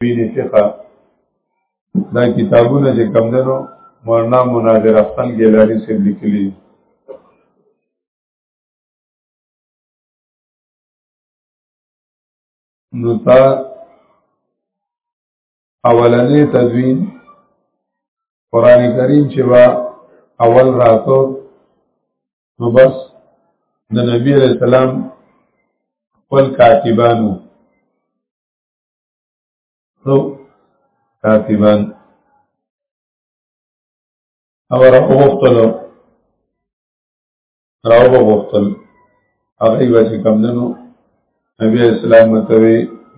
ویری څخه دا کتابونه چې کم دنو مولانا مناظر افغان ګیلاری سے لیکلي نو تا اولنې تدوین قران کریم چې وا اول راتو نو بس د نبی علیہ السلام خپل کاتبانو نو کاتبان او راوغتل راوغتل هغه یو چې کم دنو نبی اسلام متوي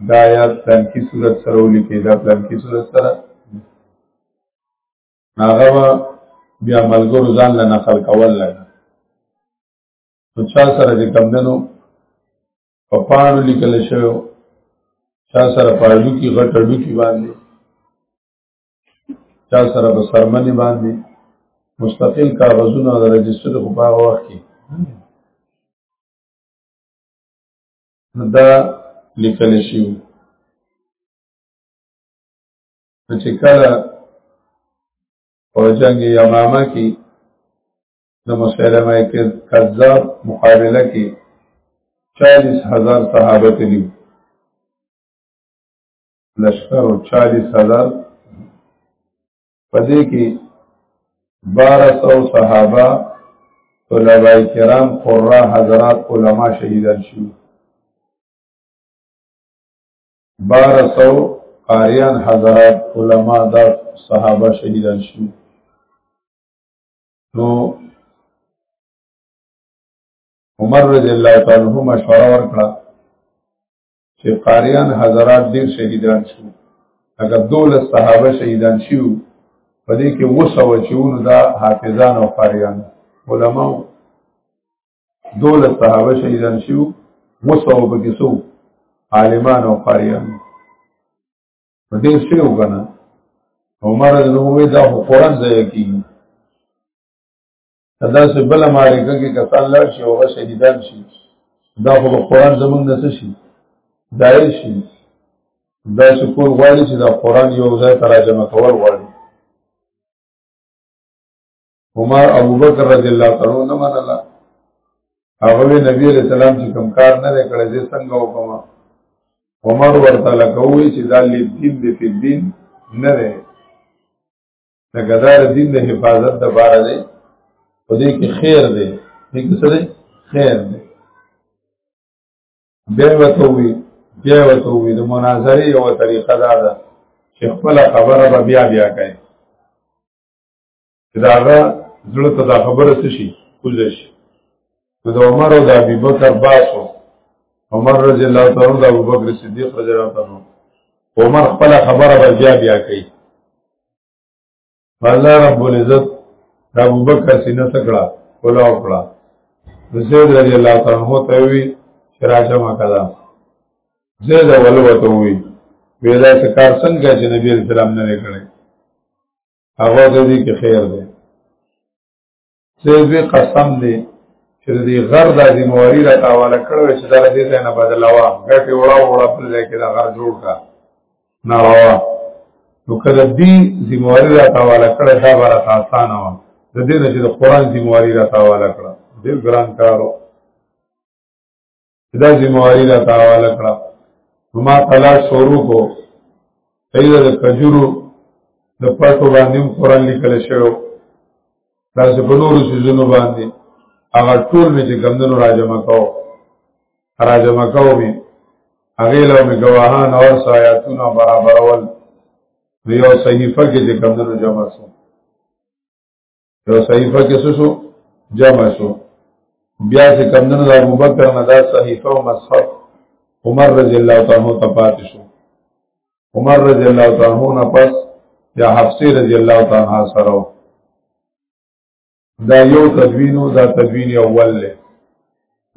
دا آیات پلان کی صورت سره ولیکي دا پلان کی صورت سره هغه بیا ملګرو ځان له نقل کول لګا نو چا سره چې کم دنو په پانو لیکل شوی چا سره پاړو کې غټړو کې باندې چا سره په سرمنې باندې مستقل کاغذونه د رجستر په هغه وخت کې دا لیکل شي چې کله په جنگ یمامه کې د مسلمه کذاب مقابله کې 40000 صحابه تلي لشکر 40000 پدې کې 1200 صحابه علماء کرام قرا حضرات علما شهیدان شو 1200 قاریان حضرات علما دا صحابه شهیدان شو نو عمر رضی الله تعالی عنہ مشوره ورکړه چې قاریان حضرات ډیر شهیدان شو اگر دوله صحابه شهیدان شو په دې کې وسو چې ونو دا حافظان او قاریان علما دوله صحابه شهیدان شو وسو به کې سو عالمان او قاریان په دې څه وګڼه عمر د نووي دا فورن ځای کی دا څه بل مارکه کې کسان لړ شي او شهیدان شي دا خو قرآن زمونږ نه څه شي دایې شي دا څه کول غواړي چې دا قرآن یو ځای ترجمه کول غواړي عمر ابو بکر رضی الله تعالی نه منله هغه نبی علیہ السلام چې کوم کار نه کړی زه څنګه وکم عمر ورته لکوي چې دا لیدین دی په دین نه دی دا ګدار دین د حفاظت د بار دی په دې کې خیر دی دې کې څه دی خیر دی بیا وته وی بیا وته وی د مناظره یو طریقه دا ده چې خپل خبره به بیا بیا کوي چې دا هغه زړه ته دا خبره څه شي کوزه شي نو د عمر او د ابي بکر باسو عمر رضی الله تعالی عنہ د ابو بکر صدیق رضی الله تعالی عنہ عمر خپل خبره ورجا بیا کوي الله رب العزت د ابو بکر سینه تکړه ولا وکړه زید رضی الله تعالی عنہ ته وی شراجه ما کړه زید ولوته وی ویلا څه کار څنګه چې نبی رسول الله نه کړی هغه د دې کې خیر دی زه قسم دی چې دې غر د ذمہواری را تاواله کړو چې دا دې ځای نه بدلاوا ګټه وړا وړا په ځای کې دا غر جوړ کا ناروا نو کله دې ذمہواری را تاواله کړو دا بار آسان و د دې نه چې د قران ذمہواری را تاواله کړو ډېر ګران کارو دا زمواري را تاواله کړه ما تلاش شروع کو ایله د کجورو د پټو باندې قرآن لیکل شوی دا چې په نورو سيزونو باندې هغه ټول مې چې کمندونو راجمه کاو راجمه کاو مې هغه له مې گواهان او سایاتونه برابرول یو صحیفه کې چې کمندونو جمع شو یو صحیفه کې څه شو جمع شو بیا چې کمدنو د ابو بکر نه دا صحیفه او مصحف عمر رضی الله تعالی عنہ ته پاتې شو عمر رضی الله تعالی عنہ نه پس یا حفصه رضی الله تعالی عنہ سره دا یو تدوینو دا تدوین اول له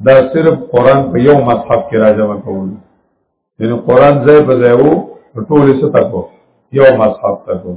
دا صرف قران په یو مصحف کې راځم کول یعنی قران ځای په ځای وو ټول څه تکو یو مصحف تکو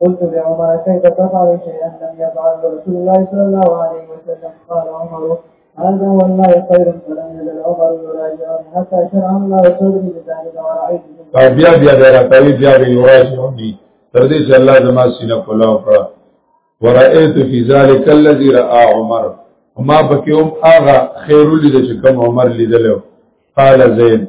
قلت لعمر كيف تفعل شيئا لم يفعل رسول الله صلى الله عليه وسلم قال عمر هذا هو الله خير فلم يزل عمر يراجعني حتى شرع الله صدري بذلك ورأيت او بیا بیا د راکوي بیا به یوراجعون دي تر دې چې الله زما سینه پلاو کړه ورأيت في ذلك الذي رأى عمر وما پکې هم هغه خیر لید چې کوم عمر لیدلو قال زید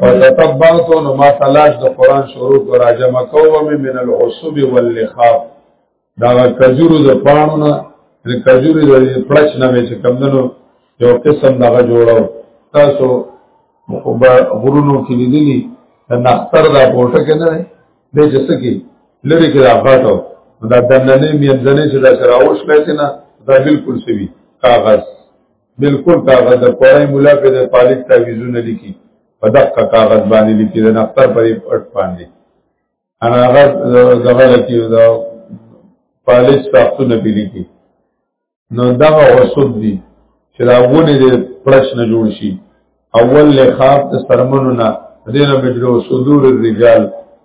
فتتبعت نو ما تلاش د قران شروع کو راجم کوم من العصب واللخاف دا کجورو د پانو نه د کجورو د پړچ نه وچ کم دنو یو قسم دغه جوړو تاسو غرونو کې لیدلی د نختر دا پورته کنه د جسکی لری کې دا غاټو دا دننې مې ځنې چې دا سره اوښ لته نه دا بالکل سوي کاغذ بالکل کاغذ د پړای مولا په د پالیک تعویذونه لیکي په دقه کاغذ باندې لیکي د نقطر پر پټ باندې انا هغه دغه لکه دا پالیک تاختونه پی لیکي نو دغه وسود دي چې دا غونې د پړش نه جوړ شي اول له خواب ته سرمنو نه دینه بجرو صدور الرجال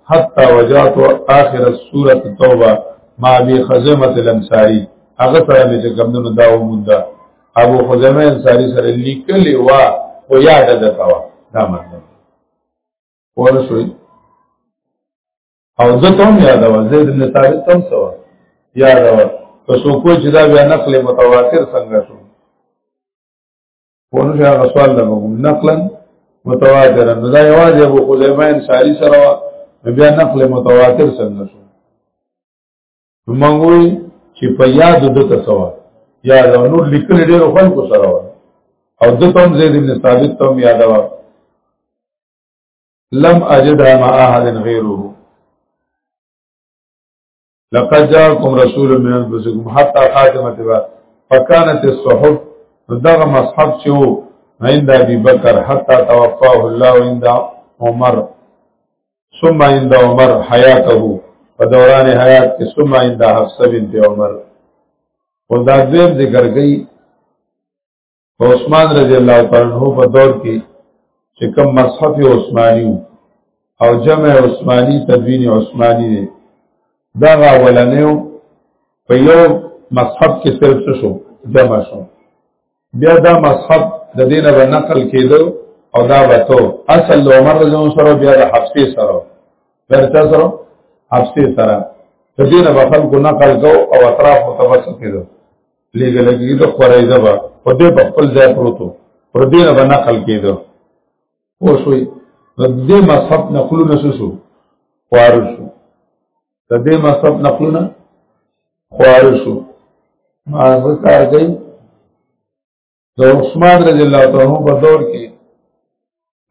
حتا وجات اخر السوره توبه ما بي خزمه الانصاری هغه سره مې چې کمونو دا ومونده ابو خزمه انصاری سره لیکلی وا او یاد ده تا دا مطلب ورسوي او زه ته هم یاد و زید بن ثابت تم سو یاد و که څوک چې دا بیا نقل متواتر څنګه شو ونه شي هغه سوال له موږ نقلا متواتر نو دا یوازې ابو خزیمه انصاری سره وا بیا نقل متواتر څنګه شو موږ وی چې په یاد د تسوا یا نور لیکل ډېر خلکو سره وا او د تم زید بن ثابت تم یاد وا لم اجدها مع احد غیره لقد جاءكم رسول من انفسكم حتى خاتمه بعد فكانت الصحف دغه مصحف چې وو عند ابي بکر حتى توفاه الله عند عمر ثم عند عمر حياته په دوران حیات کې ثم عند حفصه بنت عمر او دا دویم ذکر کوي په عثمان رضی الله تعالی عنہ په دور کې چې کوم مصحف عثماني او جمع عثماني تدوین عثماني دی دا غولنیو په یو مصحف کې صرف څه شو جمع شو بیا دا مصحف د دینه به نقل کېدو او دا به تو اصل د عمر رضی الله سره بیا د حفصه سره درته سره حفصه سره د دینه به خلکو نقل کو او اطراف متوسط کېدو لګل کېده قریزه با په دې په خپل ځای پروتو پر دې نه بنا خل کېده او شوي د دې مصحف نقلونه شو خوار شو د دې مصحف نقلونه خوار شو ما زه کار کوي د عثمان رضی الله تعالی په دور کې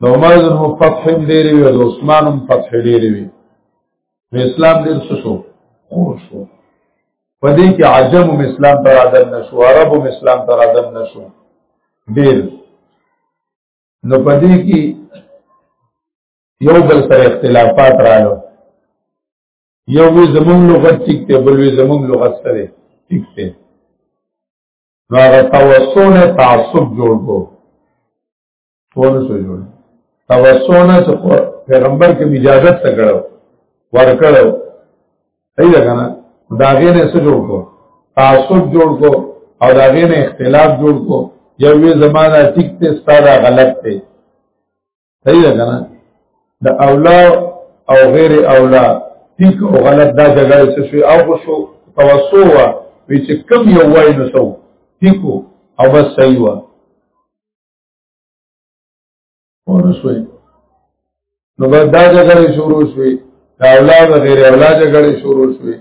د عمر بن فتح ډېر وی او د عثمان هم فتح ډېر وی نو اسلام ډېر څه شو خور شو په دې کې عجم هم اسلام ته راځن نشو عرب هم اسلام ته راځن نشو ډېر نو په دې کې یو بل سره اختلافات راغلو یو وی زمون لغت ټیک ته بل وی زمون لغت سره ټیک ته نو هغه توسو نه تعصب جوړ کو ټول سو جوړ توسو نه چې پیغمبر کې اجازه ته کړو ور کړو صحیح ده کنه دا غیر څه جوړ کو تعصب جوړ کو او دا غیر اختلاف جوړ کو یو وی زمانہ ټیک ته ستاره غلط ته صحیح ده کنه د اولا او غیر اولا ټیک او غلط دا جګړه څه شو او شو توسو وا وی چې کم یو وای نو سو ټیکو او بس صحیح وا ورسوي نو بعد دا جګړه شروع شوې دا اولا او غیر اولا جګړه شروع شوې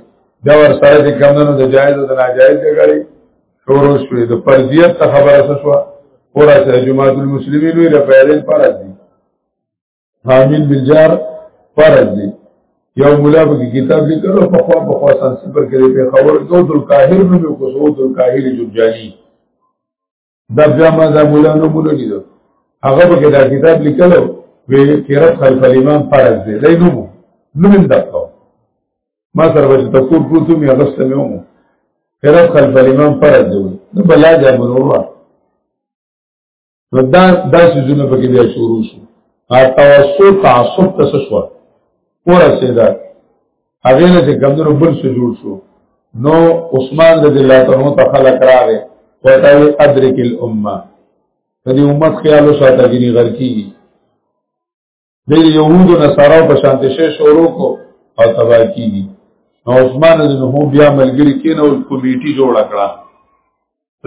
دا ور سره چې کمونو د جایز او د ناجایز جګړه شروع شوې د فرضیت ته خبره څه شو پورا سره جماعت المسلمین وی رفعلین فرض دي حامل بالجار فرض دي یو مولا په کتاب لیکلو په خوا په خوا سانسی پر کړي په خبر کو دل کاهر نو یو کو سو دل کاهر جوجانی دا بیا ما دا مولا نو مولا لیدو هغه په دا کتاب لیکلو وی قرات خلف الامام فرض دي دای نو نو من دقو ما سره به چې تکور پروت وم یا غسته مې وم فرض خلف الامام فرض دی نو بلا جا منوره نو دا دا سيزونه پکې بیا شروع شو ا توسط تعصب تسشوا پورا سیدا هغه نه چې کمزور بل څه جوړ شو نو عثمان رضی الله تعالی عنہ خلق راغې وتاوی ادرک الامه دې امت خیال ساته کې غرقي د يهودو نه سره په شانته شي شروع کو او تبا کیږي نو عثمان رضی الله عنه بیا ملګری کین او کمیټي جوړ کړه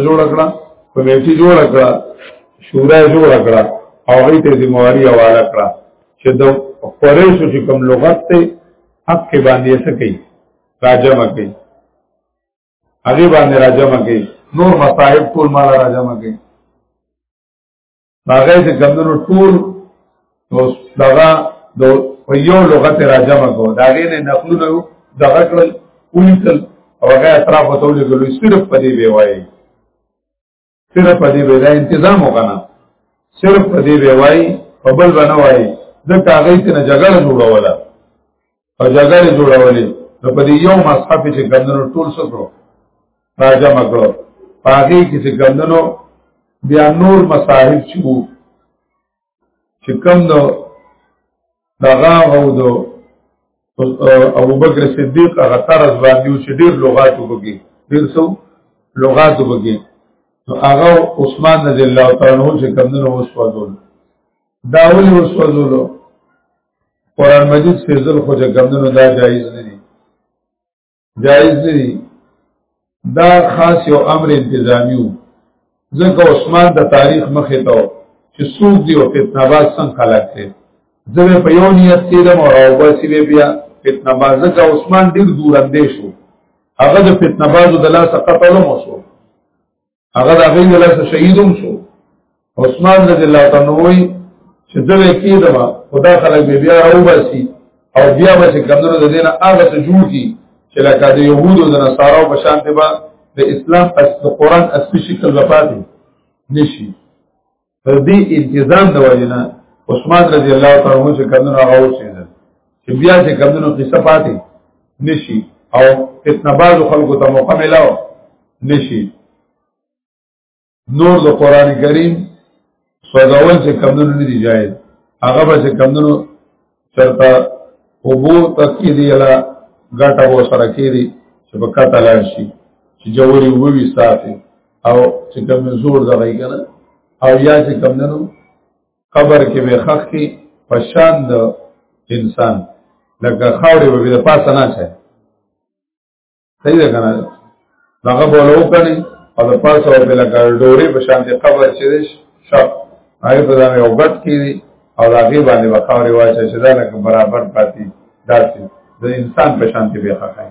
جوړ کړه کمیټي جوړ کړه شورا جوړ کړه او هغه ته ذمہ واری حواله کړه چې د قریشو چې کوم لغت ته حق کې باندې څه کوي راجم کوي هغه باندې راجم کوي نور مصائب ټول مال راجم کوي هغه چې کمونو ټول اوس دغه د په یو لغت را جمع کو دا غي نه نقلونه دغه کړل اولیکل او هغه اطراف ته ولیکل صرف په دې وی وای صرف په دې وی دا تنظیم وکنه صرف په دې وی وای په بل باندې وای د کاغذ ته جګړه جوړوله او جګړه جوړولې نو په دې یو مصحف چې ګندنو ټول سکو راځه مګو پاګې کې چې ګندنو بیا نور مصاحب چې وو چې کم نو دغه او دو ابو بکر صدیق هغه طرز باندې چې ډیر لغات وګي ډیر څو لغات وګي نو هغه عثمان رضی الله تعالی عنہ چې کم نو وسوځول داول وسوځولو قرآن مجید فیضل خو چې کمدنو دا جایز نه دي جایز نه دي دا خاص یو امر انتظامی وو ځکه عثمان د تاریخ مخې ته چې سوق دی او فتنه باز څنګه خلق دی زه په یو نیت تیرم او راوباسي به بیا فتنه باز ځکه عثمان ډیر دور اندې شو هغه د فتنه بازو د لاسه قتل مو شو هغه د غین له سره شهیدوم شو عثمان رضی الله تعالی عنہ وی چې زه وکی دما خدا خلک به بیا راو باسي او بیا به کمنو د دینه هغه څه جوړ کی چې لکه د یهودو د نصارو په شان ته به د اسلام اس قرآن اصلي شکل وفات نشي پر دې التزام د وجنه عثمان رضی الله تعالی عنہ چې کمنو هغه اوسېدل چې بیا چې کمنو قصه پاتې نشي او فتنه باز خلکو ته موقع ملاو نشي نور د قران کریم سوځول چې کمنو نه دی جایز هغه به چې کمنو چرته اوبو تکې دی لا ګټه و سره کې دی چې په کته لاړ شي چې جوړي ووي صافي او چې کوم زور دغې کنه او یا چې کوم ننو قبر کې به خخ کې پشان د انسان لکه خاورې به د پاسه نه شي صحیح ده کنه هغه بولو کني او د پاسه او بل ګړډوري په شان دي قبر چې دي شپ هغه په ځان یو غټ کی او هغه باندې وقاوري واچي چې دا لکه برابر پاتې داسې د انسان په شان دي به خخای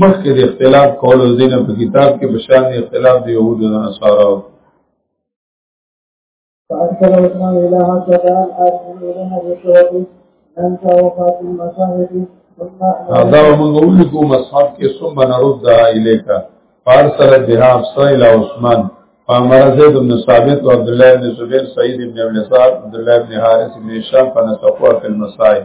مخکې د اختلاف کول او دینه په کتاب کې بشان د اختلاف د یهودو نه نصارا او فأرسل عثمان إلى هكذا الآدم إلى هذه الشهود أنت وفاة المصاحب دا موږ ولیکو مصحف کې ثم نرد الیک فارسل بها افسر الى عثمان فامر زید بن ثابت و عبد الله بن زبیر سعید بن ابن سعد عبد الله بن حارث بن هشام فنسقوا في المسائل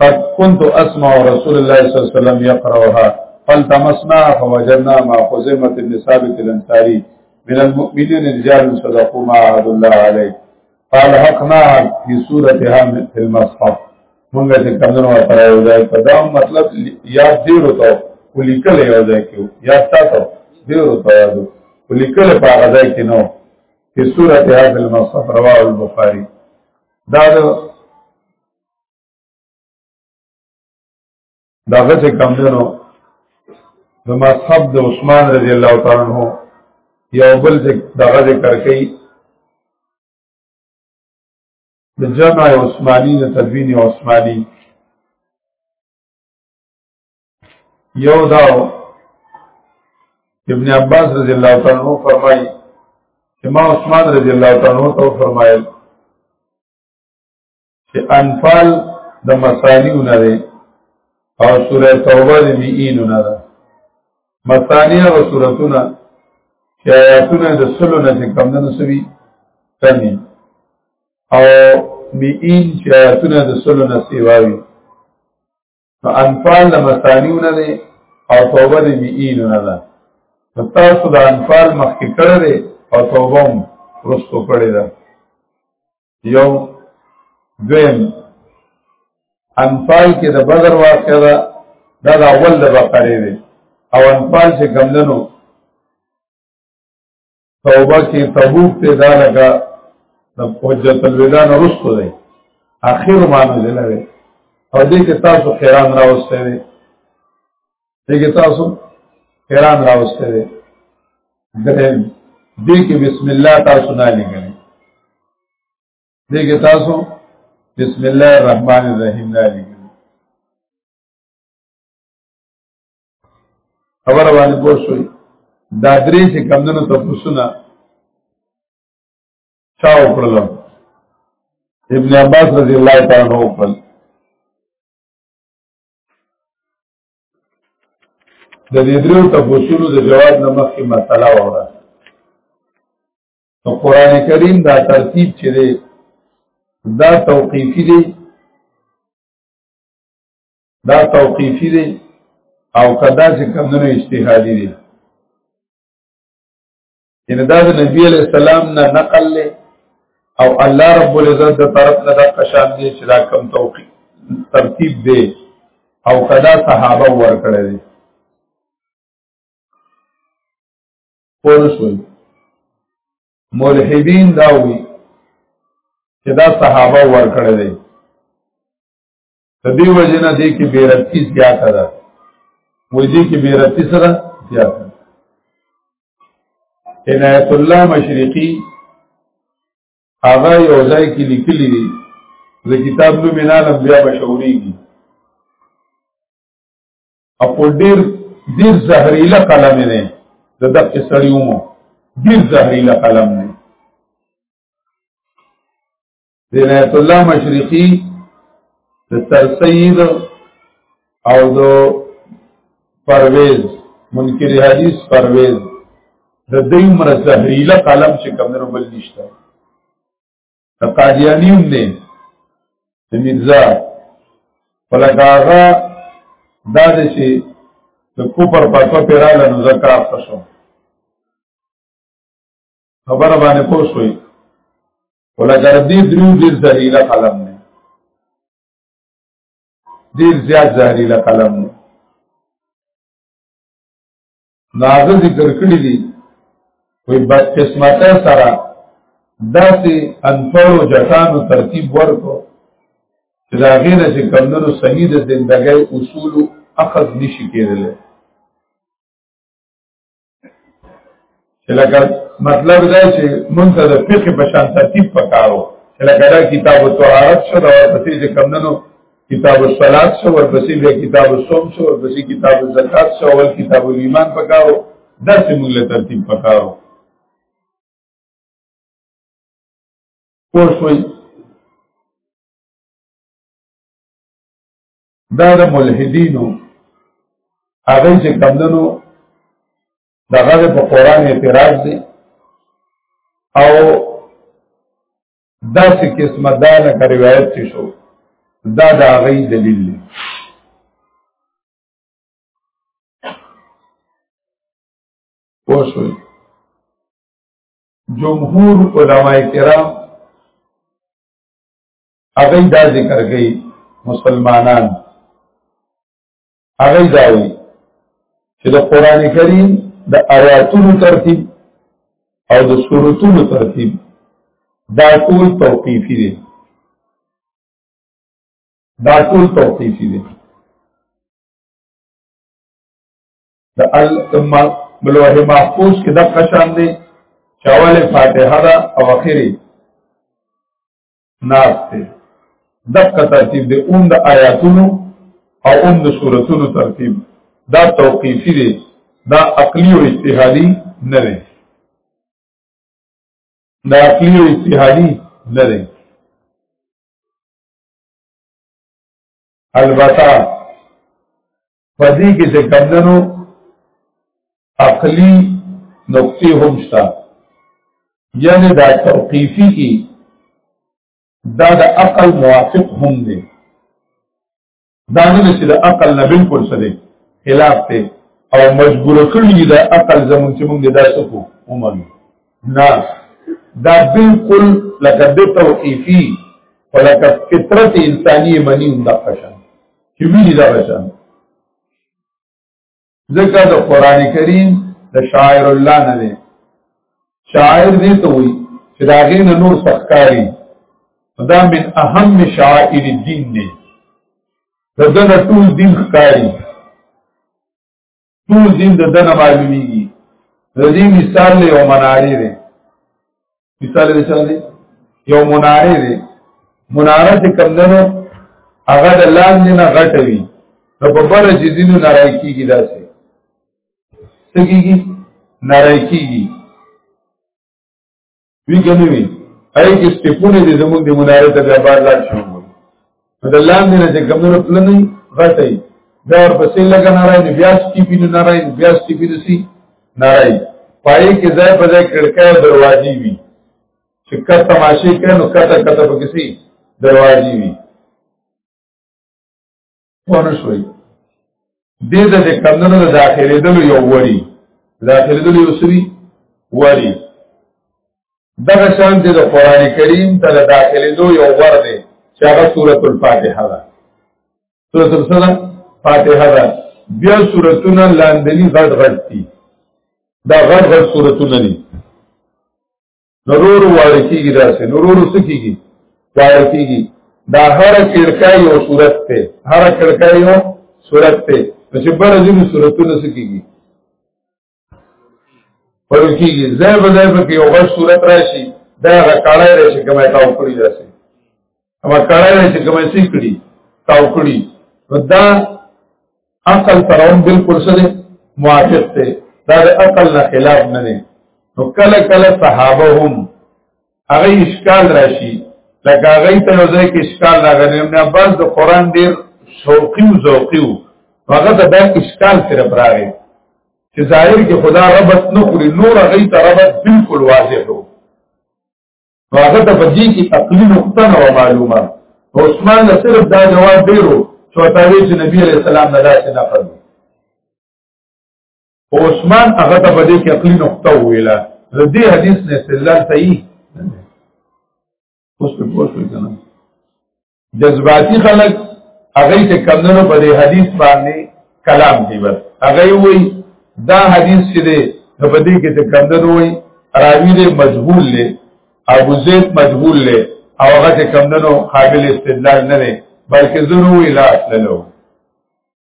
قد كنت اسمع رسول الله صلى الله عليه وسلم يقرأها فالتمسنا فوجدنا ما خزمت النساب الانصاري من المؤمنين رجال صدقوا ما عهد الله عليه قال حقنا في سورتها في المصحف مونږ چې کمنو سره یو ځای په دا مطلب یا ډیر وته ولیکل یو ځای کې یا تاسو ډیر وته یادو ولیکل په هغه ځای کې نو په سورته هذا المصحف رواه البخاري دا داغه چې کم دنو د مذهب د عثمان رضی الله تعالی عنہ یو بل چې دغه ذکر کوي د جمع عثماني د تدوین عثماني یو دا ابن عباس رضی الله تعالی عنہ فرمایي امام عثمان رضی الله تعالی عنہ تو فرمایل چې انفال د مثانیو نه دی او سوره توبه د میینو نه ده مثانی او سورتونه چې آیاتونه د سلو نه چې کم نه سوي کمی او میین چې آیاتونه د سلو نه سیواوي نو انفال د مثانیو نه دی او توبه د میینو نه ده تاسو د انفال مخکې کړی او توبه هم رستو کړی ده یو دویم انفال کې د بدر واقع ده دا د اول د بقره دی او انفال چې کمدنو توبه کې تبوک ته دا لکه د حجت الوداع نه رسو دی اخر معنی دی او دې کې تاسو خیران راوستي دغه تاسو ایران راوسته دی درم دې کې بسم الله تاسو نه لګل دې کې تاسو بسم الله الرحمن الرحیم نه لګل خبر باندې پوه شوي دا درې چې کمندونو ته پوښتنه چا وکړل ابن عباس رضی الله تعالی عنہ وکړل د دې درو تفصیلو د جواب نه مخکې مسله وره نو قران کریم دا ترتیب چې دی دا توقیفی دی دا توقیفی دی او کدا چې کمونو اجتهادي دی ان دا د نبی علی السلام نه نقل له او الله رب العزت د طرف نه د قشان دی چې دا کم توقی ترتیب دی او کدا صحابه ور کړی دی پوښول ملحدین دا وی چې دا صحابه ور کړی دی د دې وجه نه دې کې بیرتی زیاته ده وې دې کې بیرتی سره زیاته عنایت الله مشرقي هغه یو ځای کې لیکلي دي د کتاب نوم نه لم بیا مشهوريږي اپو ډیر ډیر زهريله قلم دی د دغه سړیومو ډیر زهريله قلم دی د عنایت الله مشرقي د سرسید او د پرویز منکر حدیث پرویز د دې عمر زهريله قلم چې کمنو بل نشته د قادیانیم نه د مرزا فلکاغه دا د شي د کوپر په په پیراله نو زکات شو خبره باندې پوه شوي ولکر دی دریو دیر زهریلا قلم دی دیر زیاد زهریلا قلم دی ناغه ذکر کړی دی وی بد قسمته سره داسې انفرو جټانو ترتیب ورکو چې دا غینه چې کمنو صحیح د زندګۍ اصول اخذ نشي کېدلی چې لکه مطلب دا چې مونږ ته د فقه په شان ترتیب پکارو چې لکه دا کتاب الطهارت شو دا ورپسې چې کمندنو کتاب الصلات شو ورپسې بیا کتاب الصوم شو ورپسې کتاب الزکات شو ول کتاب الایمان پکارو دا چې مونږ له ترتیب پکارو پوه شوئ دا د ملحدینو هغه چې کمندنو دغه په قران اعتراض دي او دا چې قسمه دا لکه روایت چې شو دا د هغه دلیل دی پوښوي جمهور علما کرام هغه دا ذکر کوي مسلمانان هغه دا وی چې د قران کریم د آیاتونو ترتیب او د سورتونو ترتیب دا ټول توقیفي دي دا ټول توقیفي دي د الکما بلوه محفوظ کې د قشان دي چاواله فاتحه دا او اخري ناس ته دغه ترتیب دی اون د آیاتونو او اون د سوراتونو ترتیب دا توقیفی دی دا عقلی او اجتهادی نه دی دا عقلی او اجتهادی نه دی البته په دې کې چې کمندنو عقلی نقطې هم شته یعنی دا توقیفی کی دا د عقل موافق هم دی دا نه چې د عقل نه بالکل سره خلاف دی او مجبور کړی د عقل زمون چې موږ دا سکو ومنو نه دا بالکل لکه د توقیفی ولکه فطرت انسانی منی هم دا قشن چې ویني دا بچا ځکه د قران کریم د شاعر الله نه دی شاعر دې ته وي چې دا غي نه نور سخکاری دا من اهم شاعر الدین دی دغه ټول دین ښکاری ټول دین د دنه معلومیږي د دې مثال له یو منارې دی مثال دی څه دی یو منارې دی مناره چې کم دنو هغه د لاندې نه غټوي نو په بره چې دینو نارای کېږي داسې څه کېږي نارای کېږي وی کنه وی اې کې سټپونه دې زموږ د مناره ته بیا بار لاړ شو د لاندې نه چې کمونو تل نه غټي دا ورپسې لګا نه راځي بیا سټپینه نه راځي بیا سټپینه سي نه راځي پای کې ځای په ځای کړکۍ او دروازې وي چې کته تماشې کړي نو کته کته په کسي دروازې وي ونه شوي دې د کمندونو د داخلي دلو یو وری داخلي دلو یو سری وری دغه شان د قران کریم ته د داخلي دو یو ور دی چې هغه سورۃ الفاتحه ده سورۃ الفاتحه ده بیا سورتونه لاندنی غټ غټ دي دا غټ غټ سورتونه دي نورور وارد کیږي داسې نورور څه کیږي وارد کیږي دا هر کړکای او صورت ته هر کړکای او صورت ته چې بر ځینې صورتونه څه کیږي پر کیږي ځای په ځای په کې یو غټ صورت راشي دا غکړای راشي کمه تا وکړي داسې او کړه چې کومه سي کړی تاو کړی دا عقل سره هم بالکل سره موافق دی دا د عقل نه خلاف نه دی نو کله کله صحابه هم هغه اشکال راشي لکه هغه ته یو ځای کې اشکال راغلی ابن عباس د قران ډیر شوقي او ذوقي وو هغه ته دا اشکال سره راغی چې ظاهر کې خدا ربط نه خوري نور هغه ته ربط بالکل واضح وو هغه ته بدی کی عقلی نقطه نه معلومه عثمان له صرف دا جواب ډیرو چوتاوی چې نبی علیہ السلام نه داسې نه فرمو عثمان هغه ته بدی کی عقلی نقطه ویلا دې حدیث نه استدلال صحیح اوس په پوښتنه جذباتي خلک هغه چې کمندونو په دې حدیث باندې کلام دی بس هغه وایي دا حدیث چې دی نو په دې کې چې کمندونو وایي راوی دې مجهول دی ابو زید مجهول دی او هغه چې کمندونو قابل استدلال نه دی بلکې زنو ویلا اصلو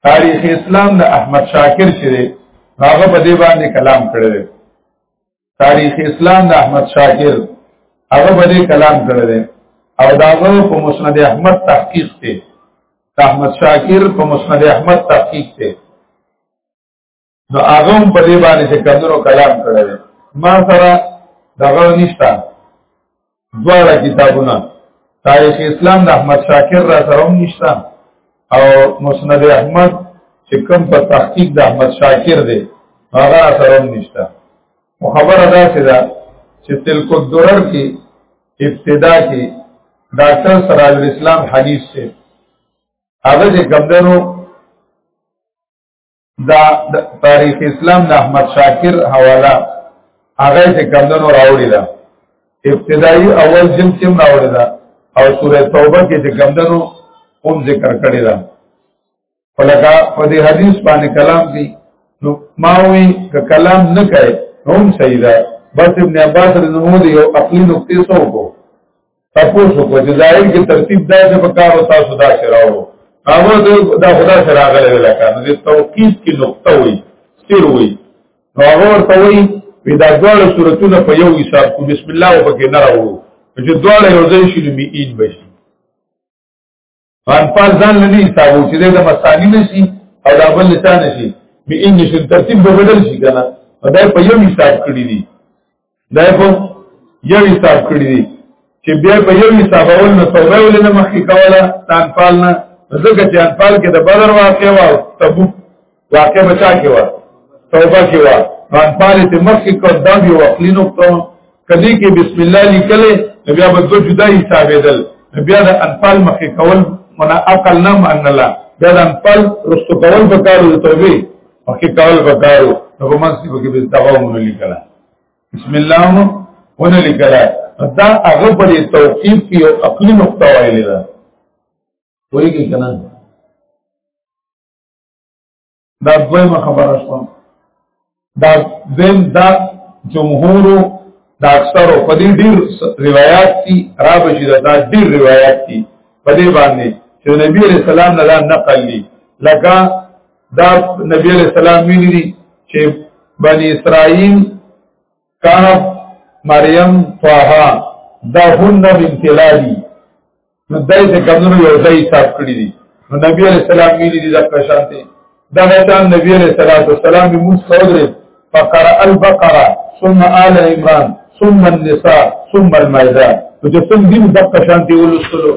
تاریخ اسلام د احمد شاکر چې دی هغه په دې باندې کلام کړی دی تاریخ اسلام د احمد شاکر هغه په دې کلام کړی دی او داغه په مسند احمد تحقیق دی احمد شاکر په مسند احمد تحقیق دی نو هغه هم په دې باندې چې کمونو کلام کړی ما سره دغه نشته دواړه کتابونه تاریخ اسلام د احمد شاکر را سره هم نشته او مسند احمد چې کوم په تحقیق د احمد شاکر دی هغه را سره هم نشته او خبره دا چې دا چې تلک الدرر کې ابتدا کې ډاکټر سراج الاسلام حدیث سے هغه چې کمدنو دا تاریخ اسلام د احمد شاکر حواله هغه چې کمندونو راوړی دا ابتدایي اول جن کې راوړی دا او سوره توبه کې چې کمندونو هم ذکر کړی دا فلکا په دې حدیث باندې کلام دی نو ما وی ک کلام نه کوي هم صحیح ده بس ابن عباس رضی الله عنه یو عقلی نقطې سو کو تاسو کو چې ظاهر کې ترتیب دا چې په کار او تاسو دا شراو هغه دا خدا سره راغلی لکه نو د توقیف کې نقطه وي سر وي نو هغه ورته وي په دا ډول صورتونه په یو حساب کو بسم الله وبکې نه راو چې دواړه یو ځای شي نو می اید بشي انفال ځان نه دي تاسو چې د مسانی نشي او دا بل لسان نشي به ان شي ترتیب به بدل شي کنه دا په یو حساب کړی دي دا په یو حساب کړی دي چې بیا په یو حساب اول نو توبه ولې نه مخکې کوله انفال نه ځکه چې انفال کې د بدر واقع او تبوک واقع بچا کې و توبه کې و مان پاله ته مخ کې کو دا به وقلی نقطه کدی کې بسم الله لیکلې بیا به دو جدا حسابېدل بیا د انفال مخ کې کول منا عقل نه مان الله بیا د انفال رستو کول په کارو د توبې مخ کې کول په کارو نو په منځ کې به دغه مونږ لیکلا بسم الله مو ونه لیکلا دا هغه په توقیف کې یو عقلی نقطه وایلی ده وایي کې کنه دا دویمه خبره شوه دا دین دا جمهور دا اکثر په دې ډیر روایت دي را بشي دا ډیر روایت دي په دې باندې چې نبی علیہ السلام نه دا نقل دي لکه دا نبی علیہ السلام ویلي دي چې بنی اسرائیل کهف مریم طه دا هن من تلالی نو دای څه کمونو یو ځای حساب کړی دي نو نبی علیہ السلام ویلي دي د پرشانته دا غشان نبی علیہ الصلوۃ والسلام موږ سره فقرا البقره ثم آل عمران ثم النساء ثم المائده چې څنګه دې د پرشانته ولسلو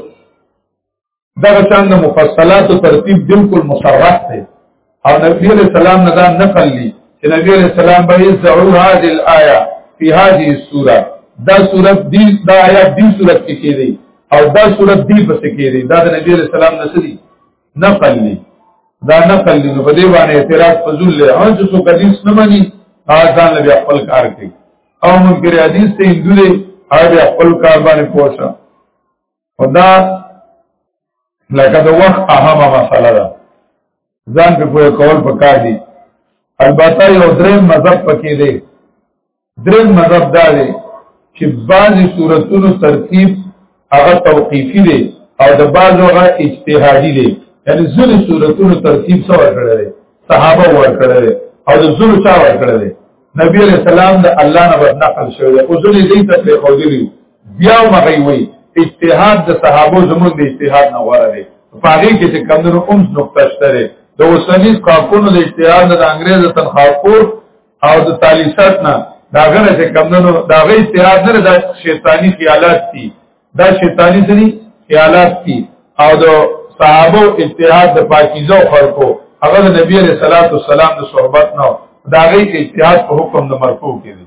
دا شان د مفصلات او ترتیب بالکل مصرح دی او نبی علیہ السلام نه دا نقل لی چې نبی علیہ السلام به یزعو هذه الايه فی هذه السوره دا سوره دی دا آیات دی سوره کې کېږي او دا سوره دی پس کېږي دا د نبی علیہ السلام نسلی نقل لی دا نقل لی نو په دې باندې اعتراض فضل له هغه څه حدیث نه مانی ځان له خپل کار کوي او منکر حدیث ته هندو دی هغه خپل کار باندې پوښتنه خدا لکه د وخت اهمه مسله ده ځان په پوهه کول پکار دي البته یو دریم مذهب پکې دی دریم مذهب دا دی چې بعضی صورتونو ترتیب هغه توقیفي دی او د بعضو هغه اجتهادي دی یعنی ځینې صورتونو ترتیب څه ورکړی دی صحابه ورکړی دی او د ځینو چا ورکړی دی نبی علیہ السلام د الله نه بد نقل شوی دی خو ځینې دې ته پرې ښودلي بیا مغي وي اجتهاد د صحابه زموږ د اجتهاد نه غوړه دی په هغه کې چې کمنو اومس نقطه شته د اوسنی کارکونو د اجتهاد د انګريز تنخواخور او د تالیسات نه دا غره چې کمنو دا غي اجتهاد نه د شیطانی خیالات دي دا شیطانی سری خیالات دي او د صحابه اجتهاد د پاکیزه خلکو هغه د نبی عليه الصلاه والسلام د صحبت نه دا غي اجتهاد په حکم د مرفوع کړي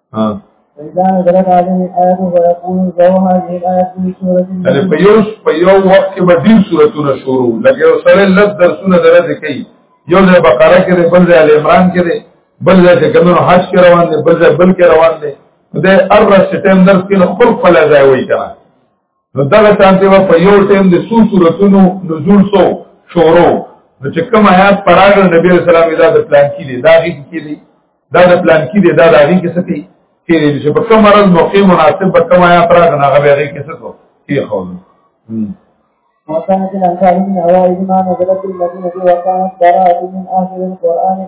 ها فإذا نزلت عليه الآية فيقول ذو هذه الآية في سورة يعني په یو په یو وخت کې به ډیر سورتونه شروع لکه یو سره لږ درسونه درته کوي یو ځای بقره کې دی بل ځای ال عمران کې دی بل ځای چې کومو حج کې روان دی بل ځای بل کې روان دی د ار سټیم درس کې خپل خپل ځای وایي کنه نو دا شانته و په یو ټیم د سو صورتونو نزول سو شورو نو چې کوم آیات پراغ نبی رسول الله دا د پلان کې دی دا غي کې دی دا د پلان کې دی دا د غي کې ستي کې دی چې په کوم مرز موقع مناسب په کوم آیات پراغ نه غوي غي کې ستو کې خو وكانت الأنصار من أوائل ما نزلت المدينة وكانت براءة من آخر القرآن